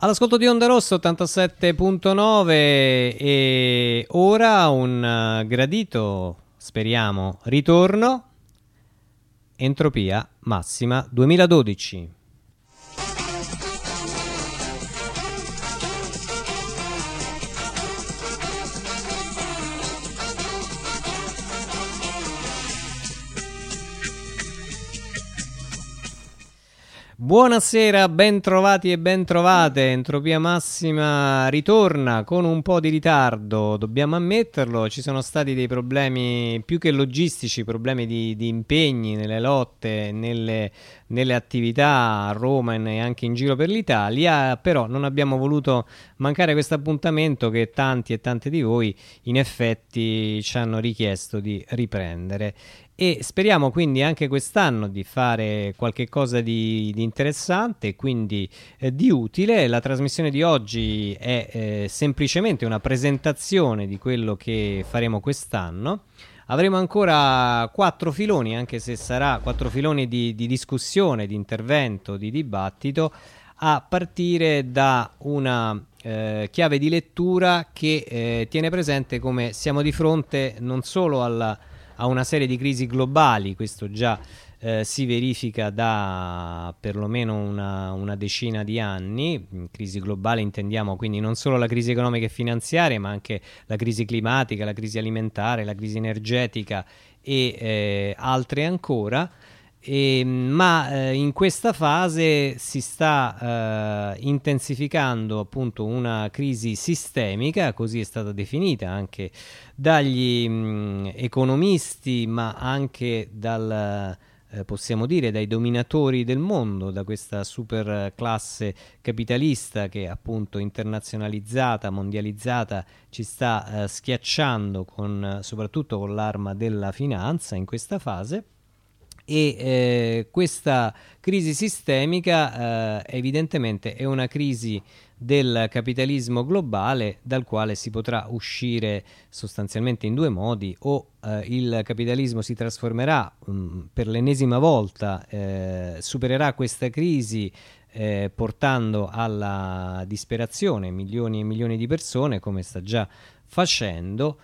All'ascolto di Onda Rosso 87.9 e ora un uh, gradito, speriamo, ritorno. Entropia massima 2012. Buonasera, bentrovati e bentrovate. Entropia Massima ritorna con un po' di ritardo, dobbiamo ammetterlo. Ci sono stati dei problemi più che logistici, problemi di, di impegni nelle lotte, nelle, nelle, attività a Roma e anche in giro per l'Italia. Però non abbiamo voluto mancare questo appuntamento che tanti e tante di voi in effetti ci hanno richiesto di riprendere e speriamo quindi anche quest'anno di fare qualche cosa di, di interessante, quindi eh, di utile. La trasmissione di oggi è eh, semplicemente una presentazione di quello che faremo quest'anno. Avremo ancora quattro filoni, anche se sarà quattro filoni di, di discussione, di intervento, di dibattito, a partire da una eh, chiave di lettura che eh, tiene presente come siamo di fronte non solo alla a una serie di crisi globali, questo già eh, si verifica da perlomeno una, una, decina di anni. Crisi globale intendiamo quindi non solo la crisi economica e finanziaria, ma anche la crisi climatica, la crisi alimentare, la crisi energetica e eh, altre ancora. E, ma eh, in questa fase si sta eh, intensificando appunto una crisi sistemica, così è stata definita anche dagli mh, economisti, ma anche dal, eh, possiamo dire dai dominatori del mondo, da questa super classe capitalista che appunto internazionalizzata, mondializzata ci sta eh, schiacciando con, soprattutto con l'arma della finanza in questa fase e eh, questa crisi sistemica eh, evidentemente è una crisi del capitalismo globale dal quale si potrà uscire sostanzialmente in due modi. O eh, il capitalismo si trasformerà mh, mm, per l'ennesima volta eh, supererà questa crisi eh, portando alla disperazione milioni e milioni di persone come sta già facendo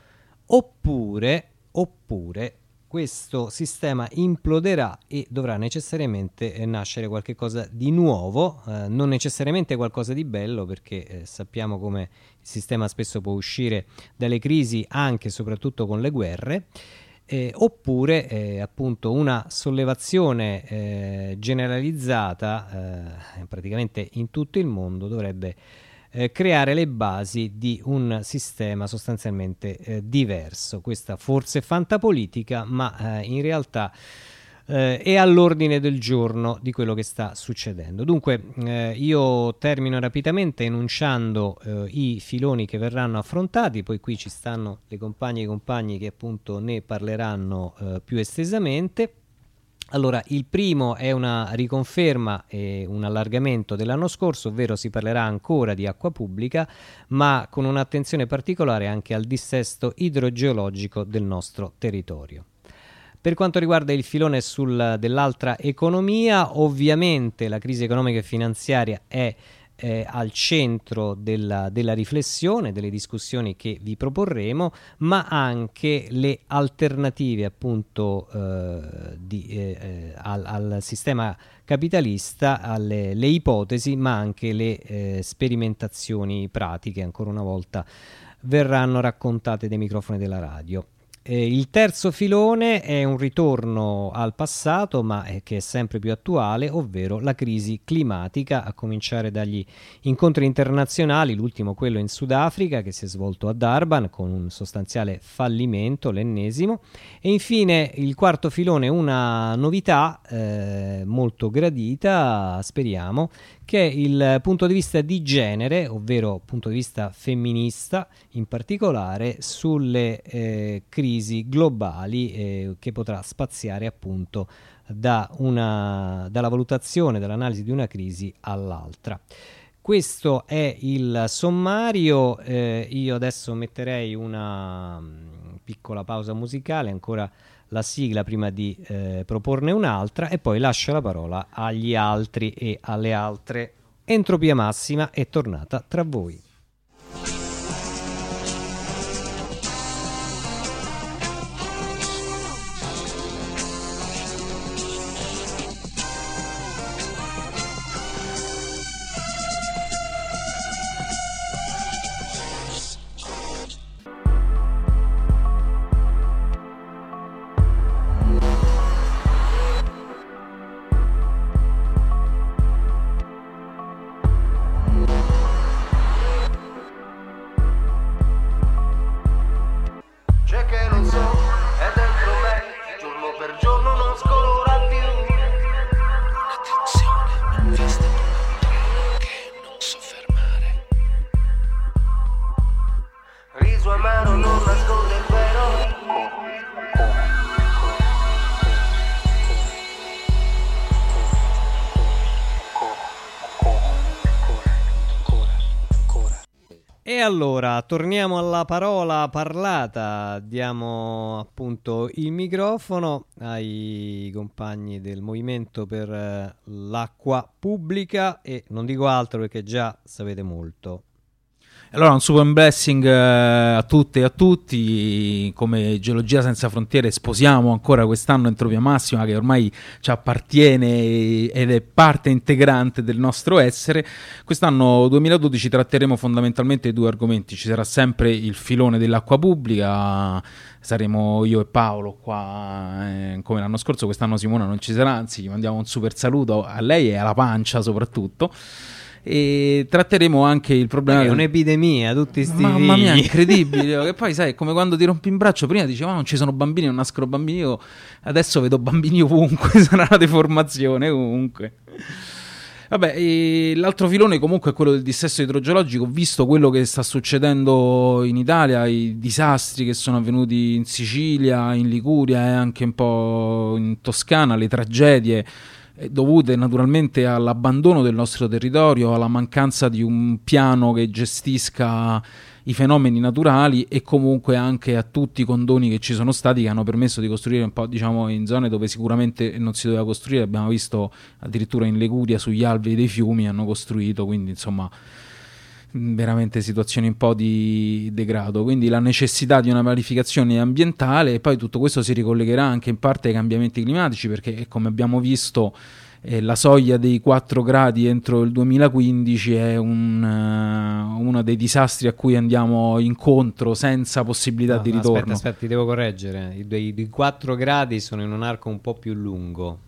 oppure oppure questo sistema imploderà e dovrà necessariamente eh, nascere qualcosa di nuovo, eh, non necessariamente qualcosa di bello perché eh, sappiamo come il sistema spesso può uscire dalle crisi anche e soprattutto con le guerre. Eh, oppure eh, appunto una sollevazione eh, generalizzata praticamente in tutto il mondo dovrebbe eh, creare le basi di un sistema sostanzialmente eh, diverso. Questa forse fantapolitica, ma eh, in realtà eh, è all'ordine del giorno di quello che sta succedendo. Dunque, eh, io termino rapidamente enunciando i filoni che verranno affrontati, poi qui ci stanno le compagne e i compagni che appunto ne parleranno più estesamente. Allora, il primo è una riconferma e un allargamento dell'anno scorso, ovvero si parlerà ancora di acqua pubblica, ma con un'attenzione particolare anche al dissesto idrogeologico del nostro territorio. Per quanto riguarda il filone dell'altra economia, ovviamente la crisi economica e finanziaria è eh, al centro della, della, riflessione, delle discussioni che vi proporremo, ma anche le alternative appunto eh, di, eh, eh al, al, sistema capitalista, alle le ipotesi, ma anche le eh, sperimentazioni pratiche, ancora una volta verranno raccontate dai microfoni della radio. Eh, il terzo filone è un ritorno al passato, ma è che è sempre più attuale, ovvero la crisi climatica, a cominciare dagli incontri internazionali, l'ultimo quello in Sudafrica che si è svolto a Durban con un sostanziale fallimento, l'ennesimo, e infine il quarto filone, una novità eh, molto gradita, speriamo, che il punto di vista di genere, ovvero punto di vista femminista in particolare, sulle eh, crisi globali eh, che potrà spaziare appunto da una, dalla valutazione, dall'analisi di una crisi all'altra. Questo è il sommario, eh, io adesso metterei una mm, piccola pausa musicale ancora la sigla prima di eh, proporne un'altra e poi lascio la parola agli altri e alle altre. Entropia Massima è tornata tra voi. Allora, torniamo alla parola parlata, diamo appunto il microfono ai compagni del Movimento per eh, l'Acqua Pubblica e non dico altro perché già sapete molto. Allora, un super blessing eh, a tutte e a tutti. Come Geologia Senza Frontiere sposiamo ancora quest'anno Entropia Massima che ormai ci appartiene ed è parte integrante del nostro essere. Quest'anno 2012 tratteremo fondamentalmente due argomenti. Ci sarà sempre il filone dell'acqua pubblica, saremo io e Paolo qua eh, come l'anno scorso. Quest'anno Simona non ci sarà, anzi gli mandiamo un super saluto a lei e alla pancia soprattutto e tratteremo anche il problema. È un'epidemia, tutti sti Mamma mia, incredibile. che poi sai, come quando ti rompi in braccio, prima dicevamo oh, non ci sono bambini, non nascono bambini, io adesso vedo bambini ovunque, sarà una deformazione ovunque. Vabbè, l'altro filone comunque è quello del dissesto idrogeologico, visto quello che sta succedendo in Italia, i disastri che sono avvenuti in Sicilia, in Liguria e anche un po' in Toscana, le tragedie dovute naturalmente all'abbandono del nostro territorio, alla mancanza di un piano che gestisca i fenomeni naturali e comunque anche a tutti i condoni che ci sono stati che hanno permesso di costruire un po' diciamo in zone dove sicuramente non si doveva costruire, abbiamo visto addirittura in Leguria sugli alvei dei fiumi hanno costruito, quindi insomma veramente situazioni un po' di degrado, quindi la necessità di una pianificazione ambientale e poi tutto questo si ricollegherà anche in parte ai cambiamenti climatici perché come abbiamo visto eh, la soglia dei 4 gradi entro il 2015 è un, uh, uno dei disastri a cui andiamo incontro senza possibilità no, di ritorno. Aspetta, aspetta, ti devo correggere, I, i 4 gradi sono in un arco un po' più lungo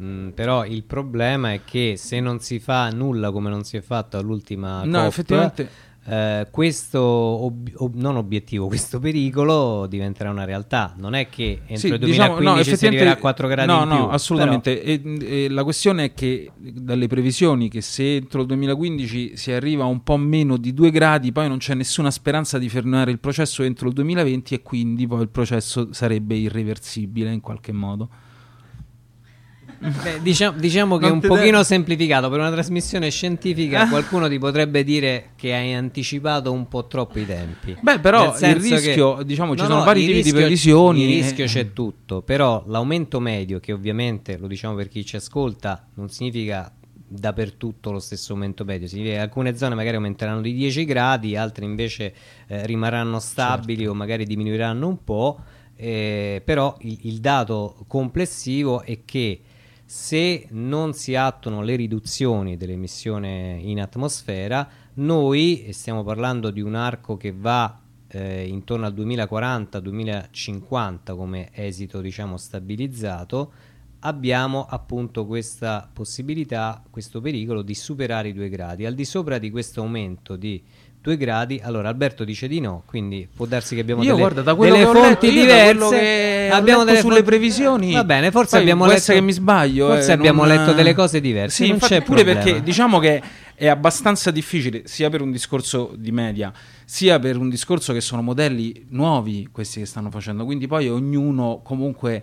Mm, però il problema è che se non si fa nulla come non si è fatto all'ultima no, COP, effettivamente... eh, questo ob- ob- non obiettivo, questo pericolo diventerà una realtà. Non è che entro sì, il 2015 diciamo, no, si arriverà a 4 gradi no, in più. No, assolutamente. Però... E, e la questione è che dalle previsioni che se entro il 2015 si arriva a un po' meno di 2 gradi, poi non c'è nessuna speranza di fermare il processo entro il 2020 e quindi poi il processo sarebbe irreversibile in qualche modo. Beh, diciamo, diciamo che è un pochino semplificato per una trasmissione scientifica. Ah. Qualcuno ti potrebbe dire che hai anticipato un po' troppo i tempi. Beh, però il rischio, che, diciamo, ci no, sono no, vari tipi di previsioni. Il rischio c'è tutto, però l'aumento medio, che ovviamente lo diciamo per chi ci ascolta, non significa dappertutto lo stesso aumento medio. Significa che alcune zone magari aumenteranno di 10 gradi, altre invece eh, rimarranno stabili certo. o magari diminuiranno un po'. Eh, però il, il dato complessivo è che se non si attuano le riduzioni dell'emissione in atmosfera, noi, e stiamo parlando di un arco che va eh, intorno al 2040-2050 come esito diciamo stabilizzato, abbiamo appunto questa possibilità, questo pericolo di superare i due gradi. Al di sopra di questo aumento di 2 gradi. Allora Alberto dice di no, quindi può darsi che abbiamo io, delle, guarda, da quello delle che fonti letto, diverse. abbiamo delle sulle fonti... previsioni. Va bene, forse Poi abbiamo letto che mi sbaglio, forse eh, abbiamo non... letto delle cose diverse. Sì, non c'è pure problema. perché diciamo che è abbastanza difficile sia per un discorso di media sia per un discorso che sono modelli nuovi questi che stanno facendo quindi poi ognuno comunque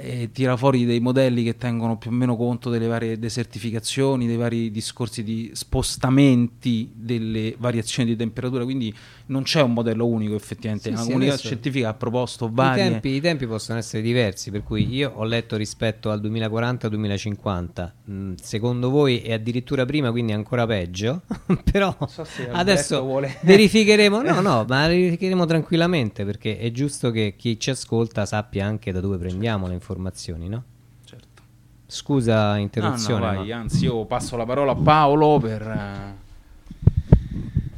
e tira fuori dei modelli che tengono più o meno conto delle varie desertificazioni, dei vari discorsi di spostamenti delle variazioni di temperatura, quindi non c'è un modello unico effettivamente, sì, la sì, comunità scientifica ha proposto vari... I tempi, I tempi, possono essere diversi, per cui io ho letto rispetto al 2040-2050, mm, secondo voi è addirittura prima, quindi ancora peggio, però so adesso vuole... verificheremo, no no, ma verificheremo tranquillamente perché è giusto che chi ci ascolta sappia anche da dove prendiamo le informazioni, no? Certo. Scusa interruzione. No, no, vai, ma... Anzi, io passo la parola a Paolo per... Eh,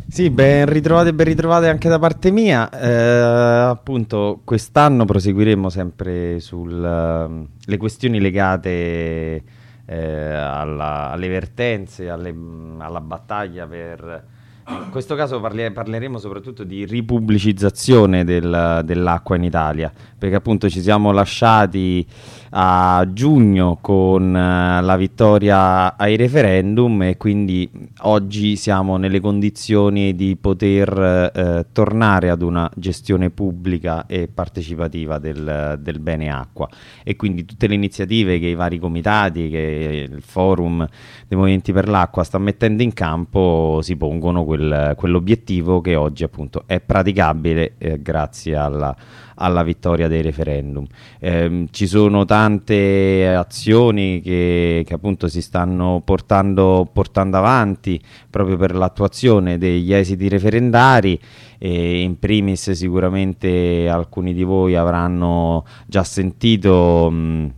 sì, ben ritrovate e ben ritrovate anche da parte mia. Eh, appunto, quest'anno proseguiremo sempre sulle uh, questioni legate eh, alla, alle vertenze, alle, alla battaglia per in questo caso parli- parleremo soprattutto di ripubblicizzazione del, dell'acqua in Italia, perché appunto ci siamo lasciati a giugno con uh, la vittoria ai referendum e quindi oggi siamo nelle condizioni di poter uh, tornare ad una gestione pubblica e partecipativa del, del, bene acqua e quindi tutte le iniziative che i vari comitati, che il forum dei movimenti per l'acqua sta mettendo in campo si pongono quel, quell'obiettivo che oggi appunto è praticabile eh, grazie alla alla vittoria dei referendum. Eh, ci sono tante azioni che, che appunto si stanno portando, portando avanti proprio per l'attuazione degli esiti referendari. E in primis sicuramente alcuni di voi avranno già sentito mh,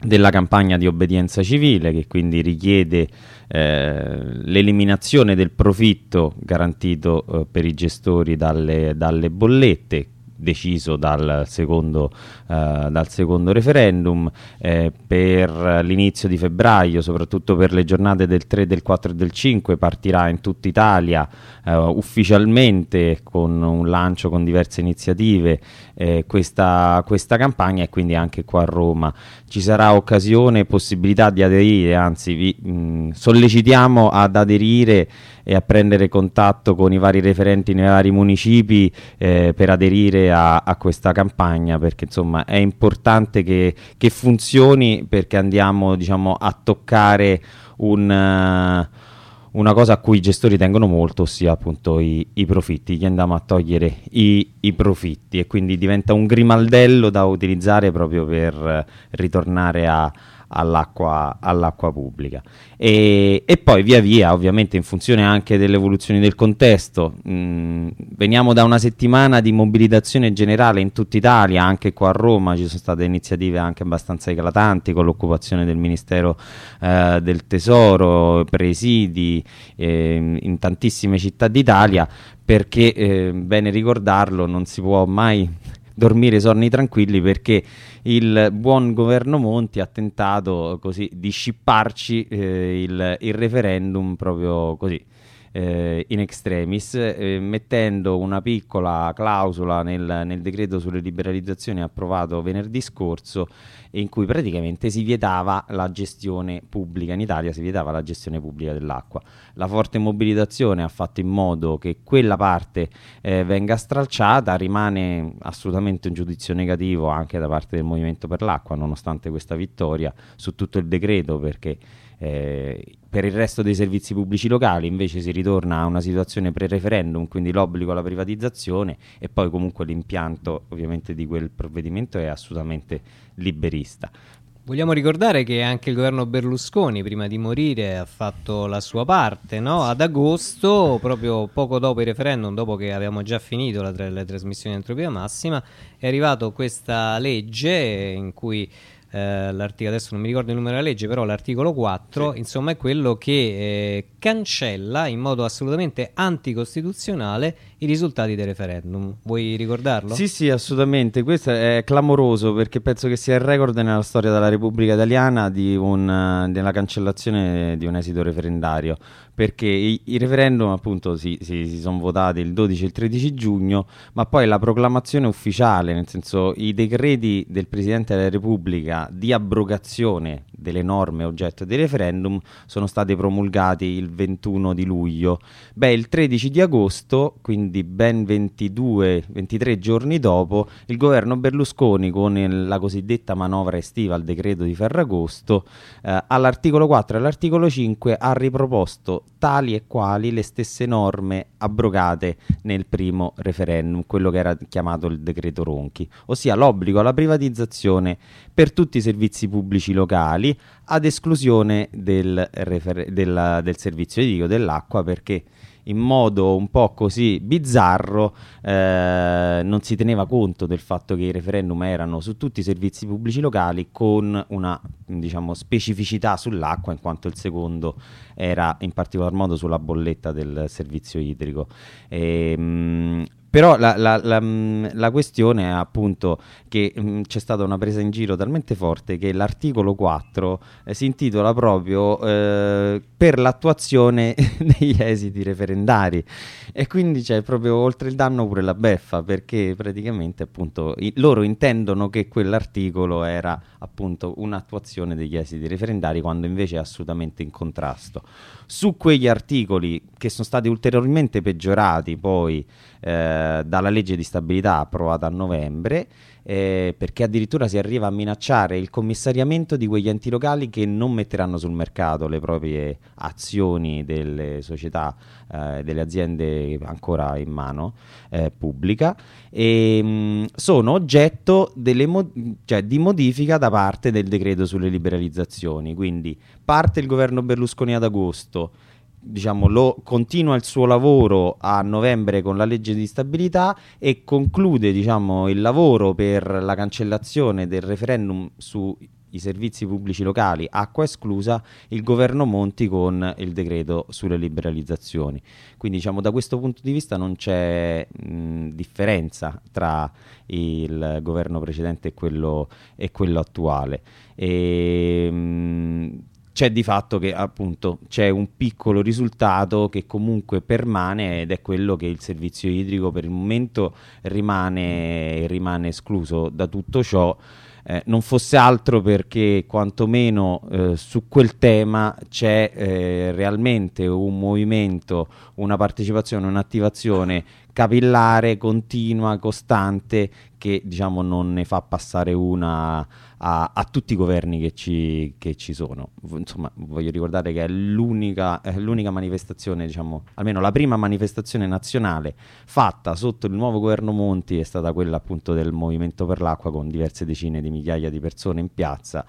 della campagna di obbedienza civile che quindi richiede eh, l'eliminazione del profitto garantito eh, per i gestori dalle, dalle bollette deciso dal secondo, eh, dal secondo referendum eh, per l'inizio di febbraio soprattutto per le giornate del 3, del 4 e del 5 partirà in tutta Italia eh, ufficialmente con un lancio con diverse iniziative eh, questa, questa campagna e quindi anche qua a Roma. Ci sarà occasione e possibilità di aderire anzi vi mh, sollecitiamo ad aderire e a prendere contatto con i vari referenti nei vari municipi eh, per aderire a, a, questa campagna perché insomma è importante che, che funzioni perché andiamo diciamo, a toccare un... Uh, una cosa a cui i gestori tengono molto, ossia appunto i, i profitti, gli andiamo a togliere i, i, profitti e quindi diventa un grimaldello da utilizzare proprio per ritornare a, all'acqua, all'acqua pubblica. E, e, poi via via, ovviamente in funzione anche delle evoluzioni del contesto, mh, mm, veniamo da una settimana di mobilitazione generale in tutta Italia, anche qua a Roma ci sono state iniziative anche abbastanza eclatanti con l'occupazione del Ministero eh, del Tesoro, presidi eh, in tantissime città d'Italia, perché eh, bene ricordarlo non si può mai dormire sonni tranquilli perché il buon governo Monti ha tentato così di scipparci eh, il, il referendum proprio così eh, in extremis, eh, mettendo una piccola clausola nel, nel, decreto sulle liberalizzazioni approvato venerdì scorso, in cui praticamente si vietava la gestione pubblica in Italia, si vietava la gestione pubblica dell'acqua. La forte mobilitazione ha fatto in modo che quella parte eh, venga stralciata, rimane assolutamente un giudizio negativo anche da parte del Movimento per l'acqua, nonostante questa vittoria su tutto il decreto, perché eh, per il resto dei servizi pubblici locali invece si ritorna a una situazione pre-referendum, quindi l'obbligo alla privatizzazione e poi comunque l'impianto ovviamente di quel provvedimento è assolutamente liberista. Vogliamo ricordare che anche il governo Berlusconi, prima di morire, ha fatto la sua parte. No? Ad agosto, proprio poco dopo il referendum, dopo che avevamo già finito la, le trasmissioni di entropia massima, è arrivata questa legge in cui eh, l'articolo, adesso non mi ricordo il numero della legge, però l'articolo 4, sì. insomma, è quello che eh, cancella in modo assolutamente anticostituzionale i risultati del referendum. Vuoi ricordarlo? Sì, sì, assolutamente. Questo è clamoroso perché penso che sia il record nella storia della Repubblica Italiana un, della cancellazione di un esito referendario. Perché i, i referendum, appunto, si, si, si sono votati il 12 e il 13 giugno, ma poi la proclamazione ufficiale, nel senso i decreti del Presidente della Repubblica di abrogazione delle norme oggetto dei referendum sono stati promulgati il il 21 di luglio. Beh, il 13 di agosto, quindi ben 22-23 giorni dopo, il governo Berlusconi con la cosiddetta manovra estiva al decreto di Ferragosto, eh, all'articolo 4 e all'articolo 5 ha riproposto tali e quali le stesse norme abrogate nel primo referendum, quello che era chiamato il decreto Ronchi, ossia l'obbligo alla privatizzazione per tutti i servizi pubblici locali, ad esclusione del, della, del servizio idrico dell'acqua, perché in modo un po' così bizzarro eh, non si teneva conto del fatto che i referendum erano su tutti i servizi pubblici locali con una diciamo, specificità sull'acqua in quanto il secondo era in particolar modo sulla bolletta del servizio idrico. E, ehm, mh, però la, la, la, mm, la, questione è appunto che mm, c'è stata una presa in giro talmente forte che l'articolo 4 eh, si intitola proprio eh, per l'attuazione degli esiti referendari e quindi c'è proprio oltre il danno pure la beffa perché praticamente appunto i, loro intendono che quell'articolo era appunto un'attuazione degli esiti referendari quando invece è assolutamente in contrasto. Su quegli articoli che sono stati ulteriormente peggiorati poi eh, dalla legge di stabilità approvata a novembre, eh, perché addirittura si arriva a minacciare il commissariamento di quegli enti locali che non metteranno sul mercato le proprie azioni delle società, eh, delle aziende ancora in mano eh, pubblica, e mh, mm, sono oggetto mo- cioè, di modifica da parte del decreto sulle liberalizzazioni. Quindi parte il governo Berlusconi ad agosto diciamo, lo, continua il suo lavoro a novembre con la legge di stabilità e conclude diciamo, il lavoro per la cancellazione del referendum sui servizi pubblici locali, acqua esclusa, il governo Monti con il decreto sulle liberalizzazioni. Quindi diciamo, da questo punto di vista non c'è differenza tra il governo precedente e quello, e quello attuale. E, mh, c'è di fatto che appunto c'è un piccolo risultato che comunque permane ed è quello che il servizio idrico per il momento rimane, rimane escluso da tutto ciò. Eh, non fosse altro perché quantomeno eh, su quel tema c'è eh, realmente un movimento, una partecipazione, un'attivazione capillare, continua, costante che diciamo non ne fa passare una a, a tutti i governi che ci, che ci, sono. Insomma, voglio ricordare che è l'unica, è l'unica manifestazione, diciamo, almeno la prima manifestazione nazionale fatta sotto il nuovo governo Monti è stata quella appunto del Movimento per l'Acqua con diverse decine di migliaia di persone in piazza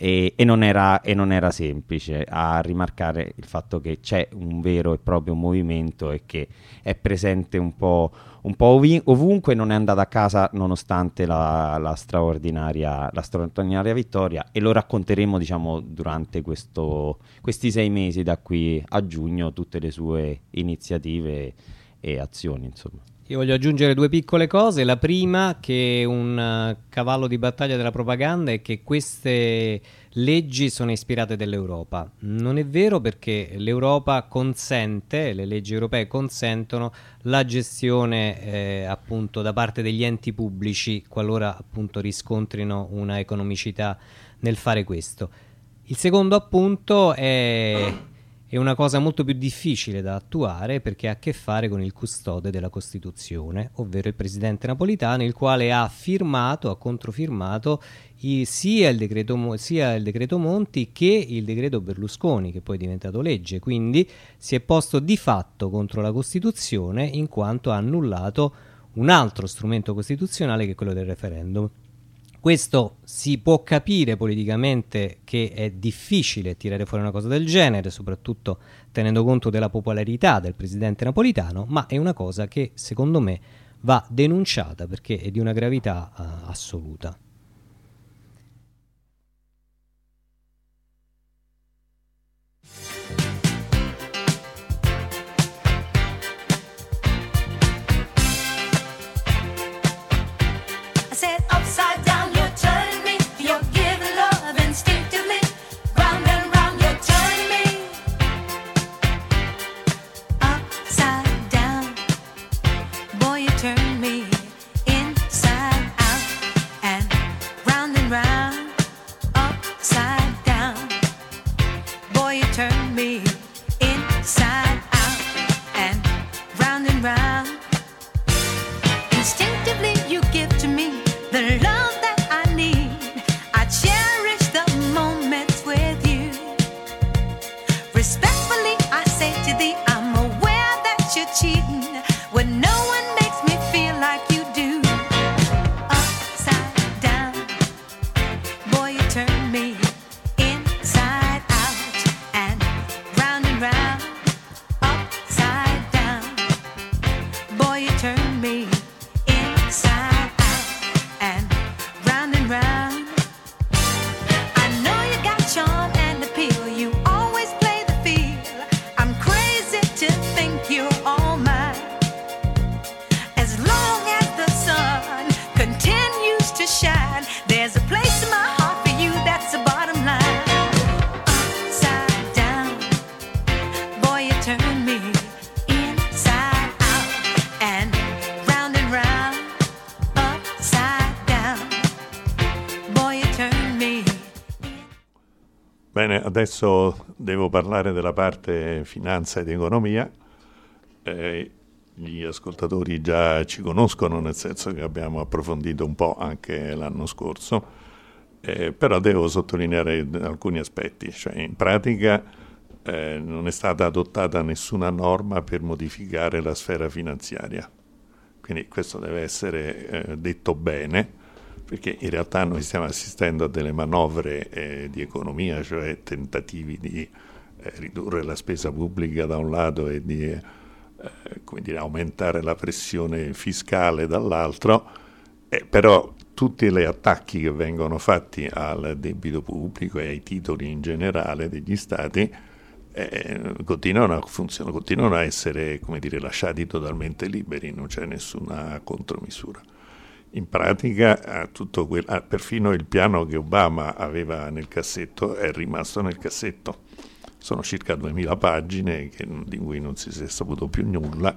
e, e, non era, e, non era, semplice a rimarcare il fatto che c'è un vero e proprio movimento e che è presente un po', un po ov- ovunque, non è andata a casa nonostante la, la, straordinaria, la, straordinaria, vittoria e lo racconteremo diciamo, durante questo, questi sei mesi da qui a giugno, tutte le sue iniziative e azioni. Insomma. Io voglio aggiungere due piccole cose. La prima, che un uh, cavallo di battaglia della propaganda, è che queste leggi sono ispirate dall'Europa. Non è vero perché l'Europa consente, le leggi europee consentono la gestione eh, appunto da parte degli enti pubblici qualora appunto riscontrino una economicità nel fare questo. Il secondo appunto è è una cosa molto più difficile da attuare perché ha a che fare con il custode della Costituzione, ovvero il presidente napolitano, il quale ha firmato, ha controfirmato i, sia, il decreto, sia il decreto Monti che il decreto Berlusconi, che poi è diventato legge. Quindi si è posto di fatto contro la Costituzione in quanto ha annullato un altro strumento costituzionale che è quello del referendum. Questo si può capire politicamente che è difficile tirare fuori una cosa del genere, soprattutto tenendo conto della popolarità del presidente napolitano, ma è una cosa che secondo me va denunciata perché è di una gravità uh, assoluta. Bene, adesso devo parlare della parte finanza ed economia. Eh, gli ascoltatori già ci conoscono, nel senso che abbiamo approfondito un po' anche l'anno scorso, eh, però devo sottolineare alcuni aspetti. Cioè, in pratica eh, non è stata adottata nessuna norma per modificare la sfera finanziaria, quindi questo deve essere eh, detto bene perché in realtà noi stiamo assistendo a delle manovre eh, di economia, cioè tentativi di eh, ridurre la spesa pubblica da un lato e di eh, dire, aumentare la pressione fiscale dall'altro, eh, però tutti gli attacchi che vengono fatti al debito pubblico e ai titoli in generale degli stati eh, continuano, a funzionare, continuano a essere dire, lasciati totalmente liberi, non c'è nessuna contromisura in pratica quel, perfino il piano che Obama aveva nel cassetto è rimasto nel cassetto. Sono circa 2000 pagine che, di cui non si è saputo più nulla,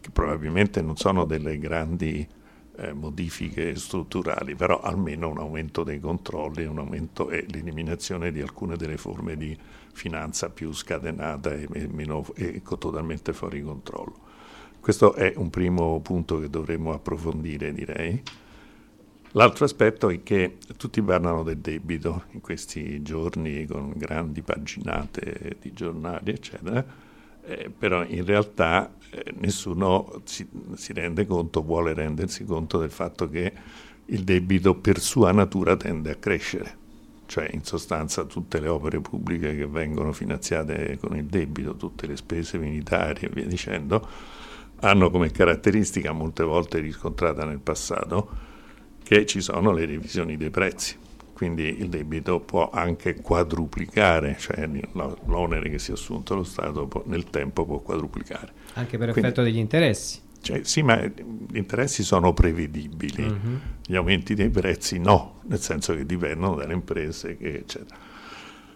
che probabilmente non sono delle grandi eh, modifiche strutturali, però almeno un aumento dei controlli un aumento e l'eliminazione di alcune delle forme di finanza più scatenata e, meno, e totalmente fuori controllo. Questo è un primo punto che dovremmo approfondire, direi. L'altro aspetto è che tutti parlano del debito in questi giorni con grandi paginate di giornali, eccetera, eh, però in realtà eh, nessuno si, si rende conto, vuole rendersi conto del fatto che il debito per sua natura tende a crescere cioè in sostanza tutte le opere pubbliche che vengono finanziate con il debito, tutte le spese militari e via dicendo, hanno come caratteristica molte volte riscontrata nel passato che ci sono le revisioni dei prezzi. Quindi il debito può anche quadruplicare, cioè l'onere che si è assunto lo Stato può, nel tempo può quadruplicare. Anche per effetto Quindi, degli interessi. Cioè, sì, ma gli interessi sono prevedibili, uh-huh. gli aumenti dei prezzi no, nel senso che dipendono dalle imprese, eccetera.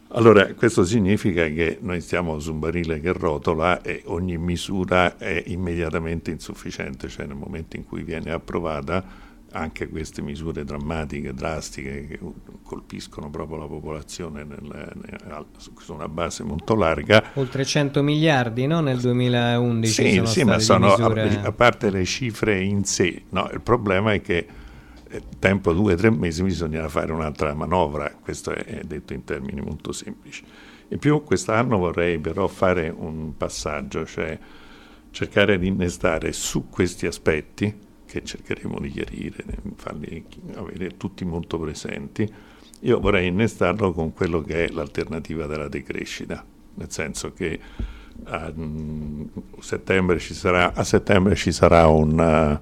Allora, questo significa che noi stiamo su un barile che rotola e ogni misura è immediatamente insufficiente, cioè nel momento in cui viene approvata anche queste misure drammatiche, drastiche, che colpiscono proprio la popolazione nel, nel, su una base molto larga. Oltre 100 miliardi no? nel 2011. Sì, sono sì ma sono, misure... a, a, parte le cifre in sé, no? il problema è che eh, tempo due o tre mesi bisogna fare un'altra manovra, questo è, è detto in termini molto semplici. In più quest'anno vorrei però fare un passaggio, cioè cercare di innestare su questi aspetti che cercheremo di chiarire, farli avere tutti molto presenti, io vorrei innestarlo con quello che è l'alternativa della decrescita, nel senso che a settembre ci sarà, settembre ci sarà un,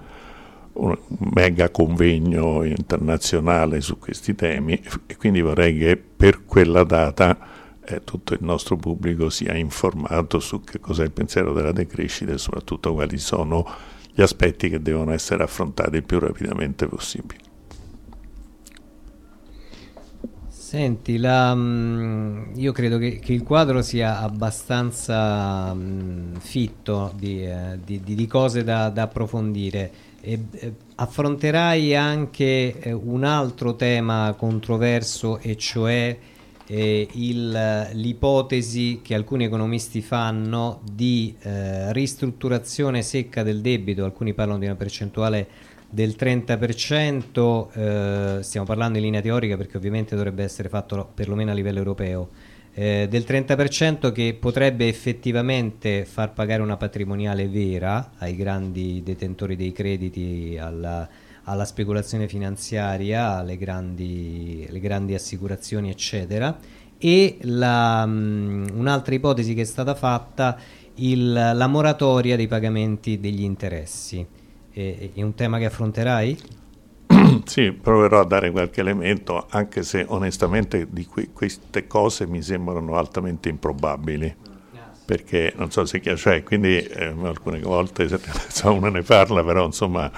un mega convegno internazionale su questi temi e quindi vorrei che per quella data eh, tutto il nostro pubblico sia informato su che cos'è il pensiero della decrescita e soprattutto quali sono gli aspetti che devono essere affrontati il più rapidamente possibile. Senti, la, mm, io credo che, che, il quadro sia abbastanza mh, mm, fitto di, eh, di, di, cose da, da approfondire. E, eh, affronterai anche eh, un altro tema controverso, e cioè eh, il, l'ipotesi che alcuni economisti fanno di eh, ristrutturazione secca del debito, alcuni parlano di una percentuale del 30%, eh, stiamo parlando in linea teorica perché ovviamente dovrebbe essere fatto perlomeno a livello europeo, eh, del 30% che potrebbe effettivamente far pagare una patrimoniale vera ai grandi detentori dei crediti, alla, alla speculazione finanziaria, alle grandi, alle grandi assicurazioni, eccetera. E um, un'altra ipotesi che è stata fatta il, la moratoria dei pagamenti degli interessi. È, è un tema che affronterai? Sì, proverò a dare qualche elemento, anche se onestamente que- queste cose mi sembrano altamente improbabili. Perché non so se chi c'è, quindi eh, alcune volte se uno ne parla, però insomma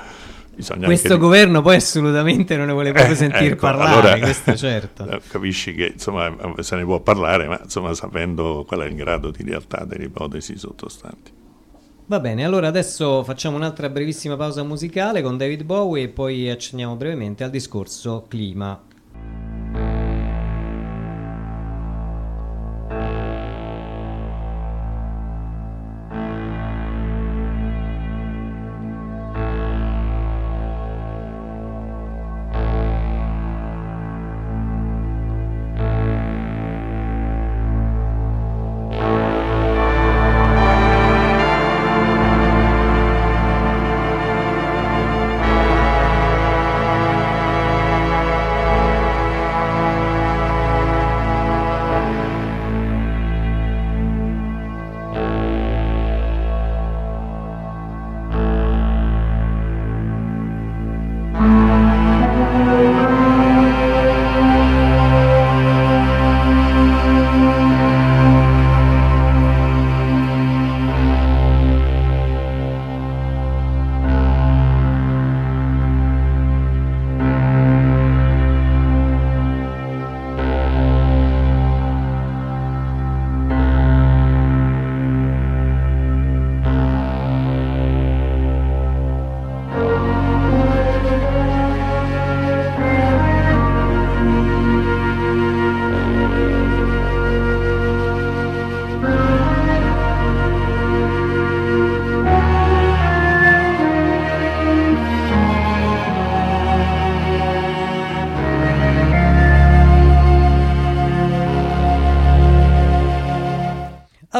Bisogna questo di... governo poi assolutamente non ne vuole proprio eh, sentire ecco, parlare, allora, questo certo. Eh, capisci che insomma se ne può parlare, ma insomma sapendo qual è il grado di realtà delle ipotesi sottostanti. Va bene, allora adesso facciamo un'altra brevissima pausa musicale con David Bowie e poi accendiamo brevemente al discorso clima.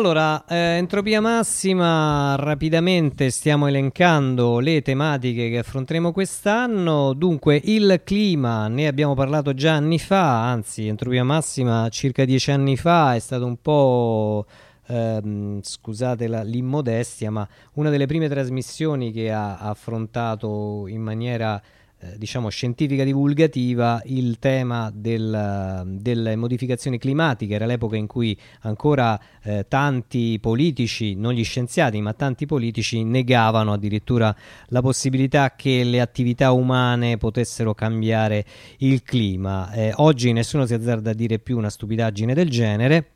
Allora, eh, entropia massima, rapidamente stiamo elencando le tematiche che affronteremo quest'anno. Dunque, il clima, ne abbiamo parlato già anni fa, anzi, entropia massima circa dieci anni fa è stato un po'... Ehm, scusate la, l'immodestia, ma una delle prime trasmissioni che ha affrontato in maniera eh, diciamo scientifica divulgativa il tema del, delle modificazioni climatiche. Era l'epoca in cui ancora eh, tanti politici non gli scienziati ma tanti politici negavano addirittura la possibilità che le attività umane potessero cambiare il clima. Eh, oggi nessuno si azzarda a dire più una stupidaggine del genere.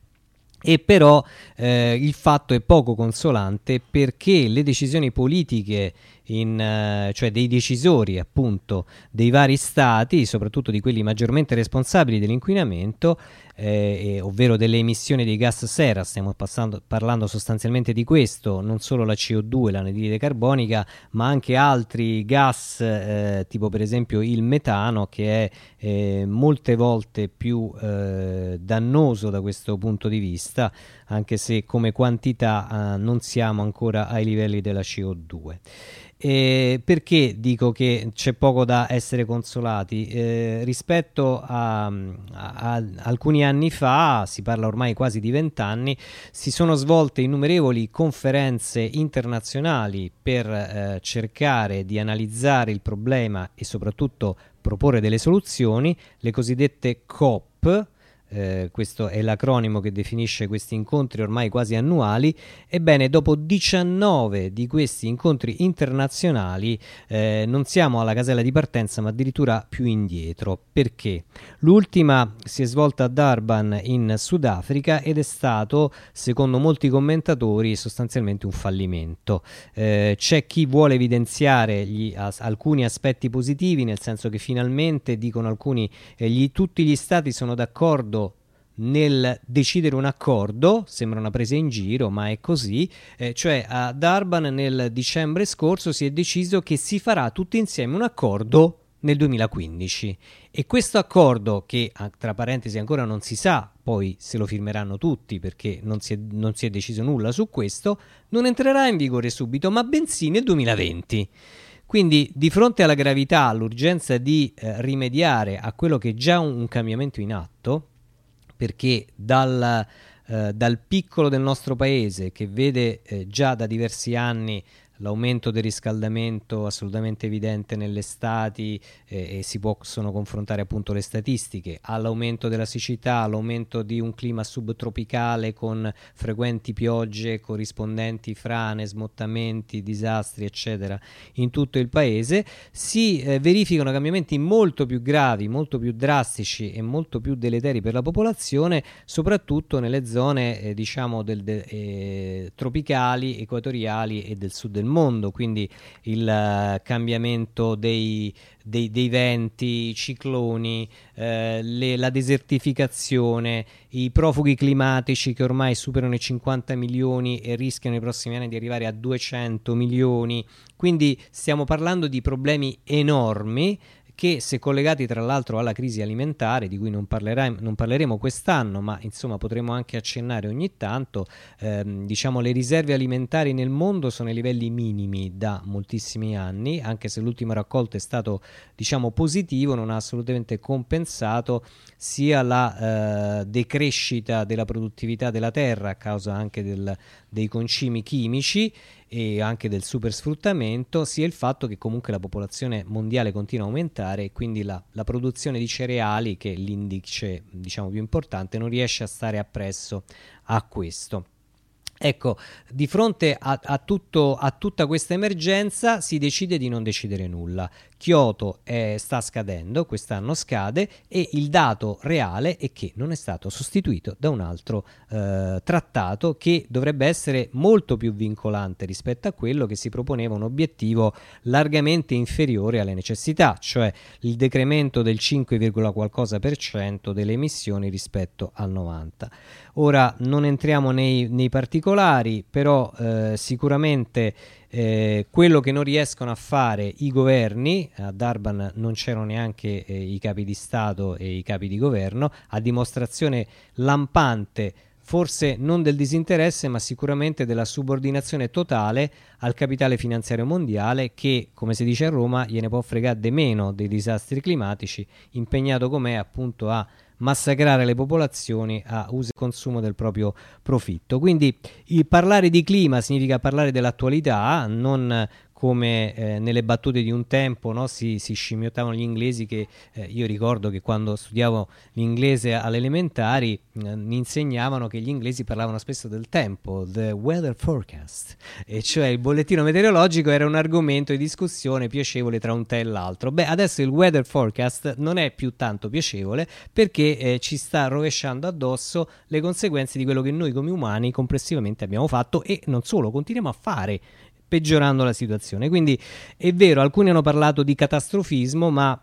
E però eh, il fatto è poco consolante perché le decisioni politiche in, eh, cioè dei decisori appunto dei vari stati, soprattutto di quelli maggiormente responsabili dell'inquinamento, eh, ovvero delle emissioni dei gas sera, stiamo passando, parlando sostanzialmente di questo, non solo la CO2, l'anidride carbonica, ma anche altri gas, eh, tipo per esempio il metano, che è eh, molte volte più eh, dannoso da questo punto di vista, anche se come quantità eh, non siamo ancora ai livelli della CO2. E perché dico che c'è poco da essere consolati? Eh, rispetto a, a, a, alcuni anni fa, si parla ormai quasi di vent'anni, si sono svolte innumerevoli conferenze internazionali per eh, cercare di analizzare il problema e soprattutto proporre delle soluzioni, le cosiddette COP eh, questo è l'acronimo che definisce questi incontri ormai quasi annuali, ebbene dopo 19 di questi incontri internazionali eh, non siamo alla casella di partenza ma addirittura più indietro. Perché? L'ultima si è svolta a Durban in Sudafrica ed è stato, secondo molti commentatori, sostanzialmente un fallimento. Eh, c'è chi vuole evidenziare gli, as, alcuni aspetti positivi, nel senso che finalmente, dicono alcuni, eh, gli, tutti gli stati sono d'accordo nel decidere un accordo, sembra una presa in giro, ma è così, eh, cioè a Durban nel dicembre scorso si è deciso che si farà tutti insieme un accordo nel 2015 e questo accordo che tra parentesi ancora non si sa poi se lo firmeranno tutti perché non si, è, non si è deciso nulla su questo non entrerà in vigore subito ma bensì nel 2020 quindi di fronte alla gravità all'urgenza di eh, rimediare a quello che è già un, un cambiamento in atto perché dal, eh, dal piccolo del nostro paese che vede eh, già da diversi anni l'aumento del riscaldamento assolutamente evidente nelle estati eh, e si possono confrontare appunto le statistiche, all'aumento della siccità, all'aumento di un clima subtropicale con frequenti piogge corrispondenti frane, smottamenti, disastri eccetera in tutto il paese, si eh, verificano cambiamenti molto più gravi, molto più drastici e molto più deleteri per la popolazione, soprattutto nelle zone eh, diciamo del, de, eh, tropicali, equatoriali e del sud del mondo, quindi il uh, cambiamento dei, dei, dei, venti, i cicloni, eh, le, la desertificazione, i profughi climatici che ormai superano i 50 milioni e rischiano nei prossimi anni di arrivare a 200 milioni. Quindi stiamo parlando di problemi enormi che se collegati tra l'altro alla crisi alimentare, di cui non, non parleremo quest'anno, ma insomma potremo anche accennare ogni tanto, ehm, diciamo le riserve alimentari nel mondo sono ai livelli minimi da moltissimi anni, anche se l'ultimo raccolto è stato diciamo positivo, non ha assolutamente compensato sia la eh, decrescita della produttività della terra a causa anche del, dei concimi chimici e anche del supersfruttamento, sia il fatto che comunque la popolazione mondiale continua a aumentare e quindi la, la produzione di cereali, che è l'indice diciamo, più importante, non riesce a stare appresso a questo. Ecco, di fronte a, a, tutto, a, tutta questa emergenza si decide di non decidere nulla. Kyoto è, sta scadendo, quest'anno scade e il dato reale è che non è stato sostituito da un altro eh, trattato che dovrebbe essere molto più vincolante rispetto a quello che si proponeva un obiettivo largamente inferiore alle necessità, cioè il decremento del 5, qualcosa per cento delle emissioni rispetto al 90. Ora non entriamo nei, nei particolari, però eh, sicuramente eh, quello che non riescono a fare i governi, a Durban non c'erano neanche eh, i capi di Stato e i capi di governo, a dimostrazione lampante forse non del disinteresse, ma sicuramente della subordinazione totale al capitale finanziario mondiale che, come si dice a Roma, gliene può fregare di meno dei disastri climatici, impegnato com'è appunto a massacrare le popolazioni a uso e consumo del proprio profitto. Quindi parlare di clima significa parlare dell'attualità, non come eh, nelle battute di un tempo no? si, si, scimmiottavano gli inglesi che eh, io ricordo che quando studiavo l'inglese alle elementari eh, mi insegnavano che gli inglesi parlavano spesso del tempo, the weather forecast, e cioè il bollettino meteorologico era un argomento di discussione piacevole tra un tè e l'altro. Beh, adesso il weather forecast non è più tanto piacevole perché eh, ci sta rovesciando addosso le conseguenze di quello che noi come umani complessivamente abbiamo fatto e non solo, continuiamo a fare peggiorando la situazione. Quindi è vero, alcuni hanno parlato di catastrofismo, ma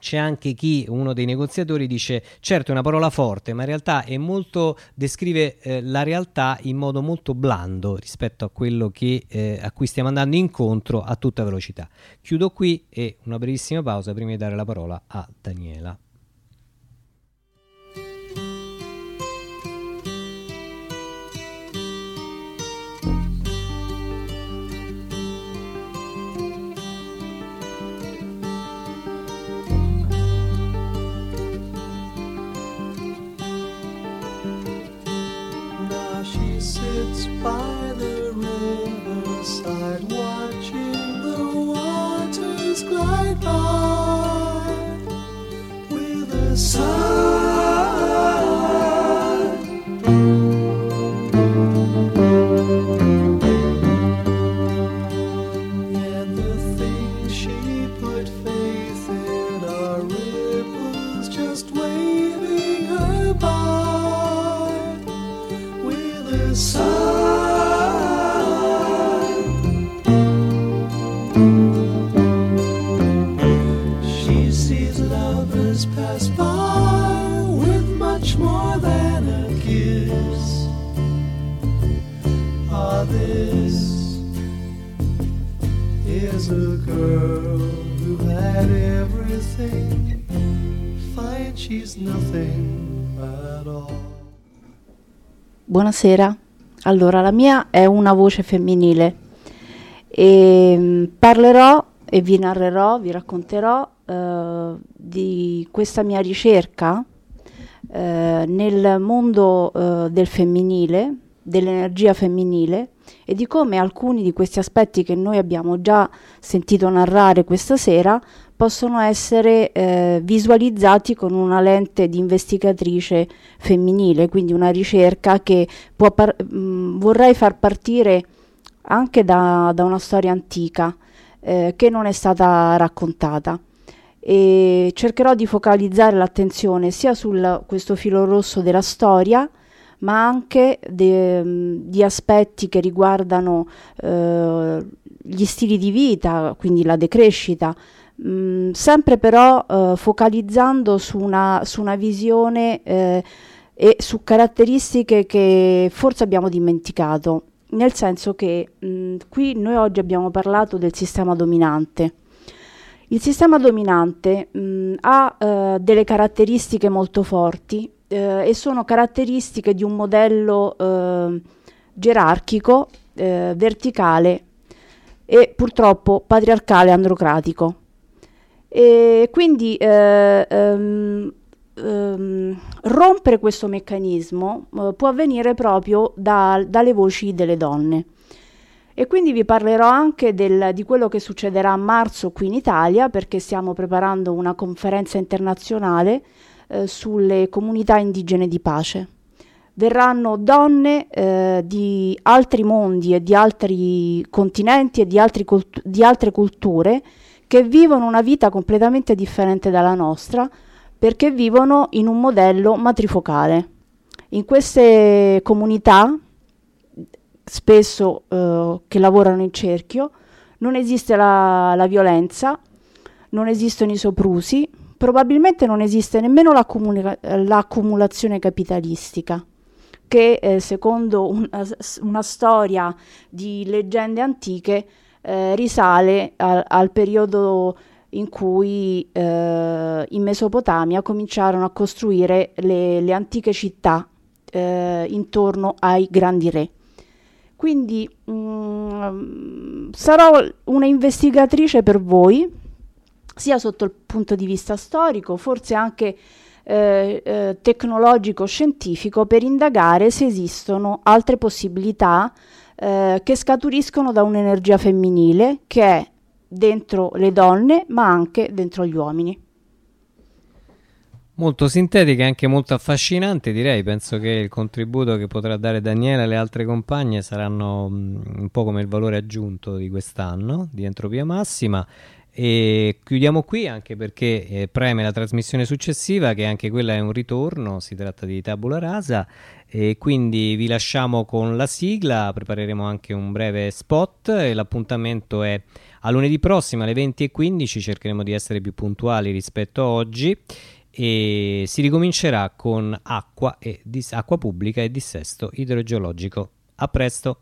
c'è anche chi, uno dei negoziatori, dice certo è una parola forte, ma in realtà è molto, descrive eh, la realtà in modo molto blando rispetto a quello che, eh, a cui stiamo andando incontro a tutta velocità. Chiudo qui e una brevissima pausa prima di dare la parola a Daniela. she sits by the riverside, watching the waters glide by with a sigh. She's nothing at all. Buonasera. Allora, la mia è una voce femminile e mm, parlerò e vi narrerò, vi racconterò eh, di questa mia ricerca eh, nel mondo eh, del femminile, dell'energia femminile e di come alcuni di questi aspetti che noi abbiamo già sentito narrare questa sera possono essere eh, visualizzati con una lente di investigatrice femminile, quindi una ricerca che par- mh, mm, vorrei far partire anche da, da una storia antica eh, che non è stata raccontata. E cercherò di focalizzare l'attenzione sia su questo filo rosso della storia ma anche de, mm, di aspetti che riguardano eh, gli stili di vita, quindi la decrescita, mh, mm, sempre però eh, focalizzando su una, su una visione eh, e su caratteristiche che forse abbiamo dimenticato, nel senso che mh, mm, qui noi oggi abbiamo parlato del sistema dominante. Il sistema dominante mh, ha eh, delle caratteristiche molto forti eh, e sono caratteristiche di un modello eh, gerarchico, eh, verticale e purtroppo patriarcale androcratico. E quindi eh, ehm, ehm, rompere questo meccanismo eh, può avvenire proprio da, dalle voci delle donne. E quindi vi parlerò anche del, di quello che succederà a marzo qui in Italia, perché stiamo preparando una conferenza internazionale eh, sulle comunità indigene di pace. Verranno donne eh, di altri mondi e di altri continenti e di, cult- di altre culture che vivono una vita completamente differente dalla nostra perché vivono in un modello matrifocale. In queste comunità, spesso eh, che lavorano in cerchio, non esiste la, la violenza, non esistono i soprusi, probabilmente non esiste nemmeno l'accumulazione capitalistica che eh, secondo una, una, storia di leggende antiche eh, risale al, al, periodo in cui eh, in Mesopotamia cominciarono a costruire le, le antiche città eh, intorno ai grandi re. Quindi mh, mm, sarò una investigatrice per voi sia sotto il punto di vista storico, forse anche eh, eh, tecnologico-scientifico, per indagare se esistono altre possibilità eh, che scaturiscono da un'energia femminile che è dentro le donne ma anche dentro gli uomini. Molto sintetica e anche molto affascinante, direi. Penso che il contributo che potrà dare Daniela e le altre compagne saranno mh, un po' come il valore aggiunto di quest'anno di Entropia Massima. E chiudiamo qui anche perché eh, preme la trasmissione successiva, che anche quella è un ritorno, si tratta di Tabula Rasa. E quindi vi lasciamo con la sigla, prepareremo anche un breve spot e l'appuntamento è a lunedì prossimo alle 20.15, cercheremo di essere più puntuali rispetto a oggi e si ricomincerà con acqua, e dis- acqua pubblica e dissesto idrogeologico. A presto!